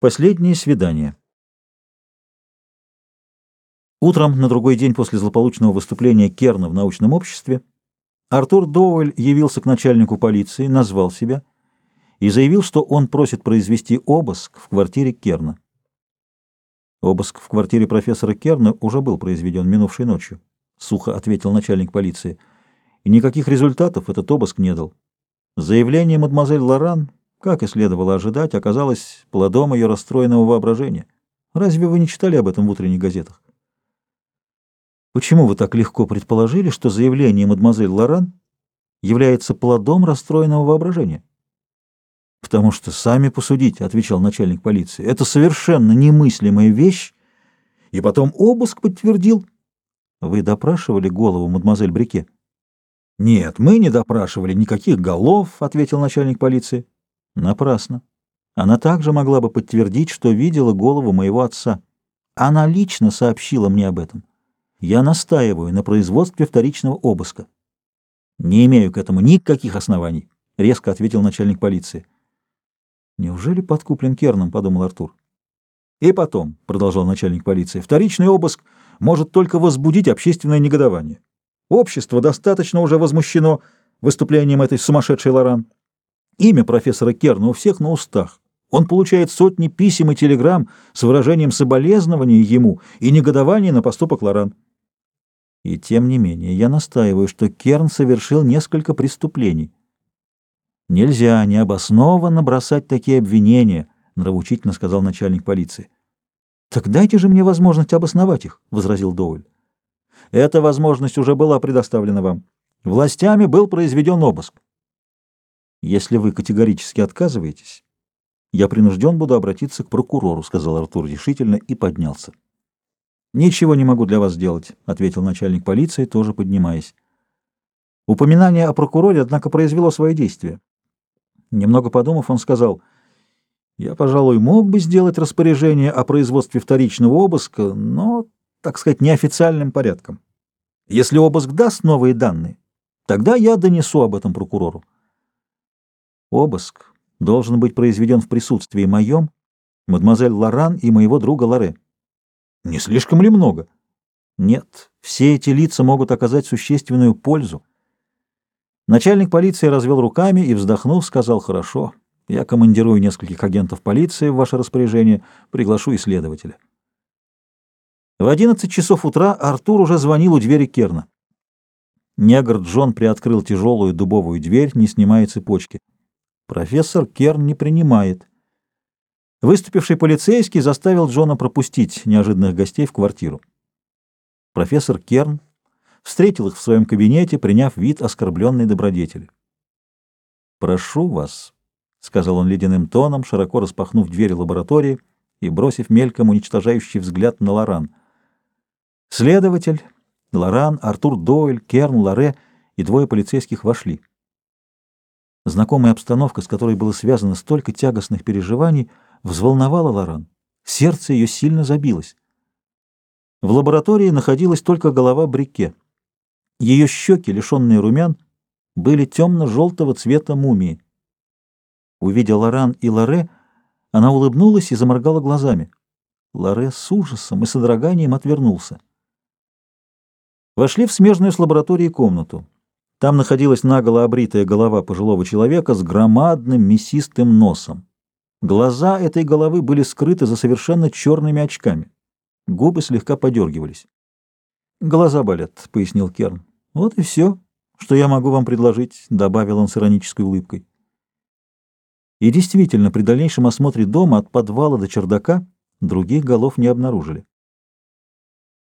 Последнее свидание. Утром на другой день после злополучного выступления Керна в научном обществе Артур Доуэль явился к начальнику полиции, назвал себя и заявил, что он просит произвести обыск в квартире Керна. Обыск в квартире профессора Керна уже был произведен минувшей ночью, сухо ответил начальник полиции, и никаких результатов этот обыск не дал. Заявление мадемуазель Лоран как и следовало ожидать, оказалось плодом ее расстроенного воображения. Разве вы не читали об этом в утренних газетах? Почему вы так легко предположили, что заявление мадемуазель Лоран является плодом расстроенного воображения? Потому что сами посудите, — отвечал начальник полиции, — это совершенно немыслимая вещь, и потом обыск подтвердил. Вы допрашивали голову мадемуазель Брике? Нет, мы не допрашивали никаких голов, — ответил начальник полиции. Напрасно. Она также могла бы подтвердить, что видела голову моего отца. Она лично сообщила мне об этом. Я настаиваю на производстве вторичного обыска. Не имею к этому никаких оснований, — резко ответил начальник полиции. Неужели подкуплен Керном, — подумал Артур. И потом, — продолжал начальник полиции, — вторичный обыск может только возбудить общественное негодование. Общество достаточно уже возмущено выступлением этой сумасшедшей Лоран. Имя профессора Керна у всех на устах. Он получает сотни писем и телеграмм с выражением соболезнования ему и негодования на поступок Лоран. И тем не менее, я настаиваю, что Керн совершил несколько преступлений. Нельзя необоснованно бросать такие обвинения, нравоучительно сказал начальник полиции. Так дайте же мне возможность обосновать их, возразил Доуэль. Эта возможность уже была предоставлена вам. Властями был произведен обыск. Если вы категорически отказываетесь, я принужден буду обратиться к прокурору, сказал Артур решительно и поднялся. Ничего не могу для вас сделать, ответил начальник полиции, тоже поднимаясь. Упоминание о прокуроре, однако, произвело свое действие. Немного подумав, он сказал, «Я, пожалуй, мог бы сделать распоряжение о производстве вторичного обыска, но, так сказать, неофициальным порядком. Если обыск даст новые данные, тогда я донесу об этом прокурору. Обыск должен быть произведен в присутствии моем, мадемуазель Лоран и моего друга Лоре. Не слишком ли много? Нет, все эти лица могут оказать существенную пользу. Начальник полиции развел руками и, вздохнув, сказал, «Хорошо, я командирую нескольких агентов полиции в ваше распоряжение, приглашу исследователя». В одиннадцать часов утра Артур уже звонил у двери Керна. Негр Джон приоткрыл тяжелую дубовую дверь, не снимая цепочки. Профессор Керн не принимает. Выступивший полицейский заставил Джона пропустить неожиданных гостей в квартиру. Профессор Керн встретил их в своем кабинете, приняв вид оскорбленной добродетели. «Прошу вас», — сказал он ледяным тоном, широко распахнув дверь лаборатории и бросив мельком уничтожающий взгляд на Лоран. Следователь, Лоран, Артур Дойль, Керн, Лоре и двое полицейских вошли. Знакомая обстановка, с которой было связано столько тягостных переживаний, взволновала Лоран. Сердце ее сильно забилось. В лаборатории находилась только голова Брике. Ее щеки, лишенные румян, были темно-желтого цвета мумии. Увидя Лоран и Лоре, она улыбнулась и заморгала глазами. Лоре с ужасом и содроганием отвернулся. Вошли в смежную с лабораторией комнату. Там находилась наголо обритая голова пожилого человека с громадным мясистым носом. Глаза этой головы были скрыты за совершенно черными очками. Губы слегка подергивались. «Глаза болят», — пояснил Керн. «Вот и все, что я могу вам предложить», — добавил он с иронической улыбкой. И действительно, при дальнейшем осмотре дома от подвала до чердака других голов не обнаружили.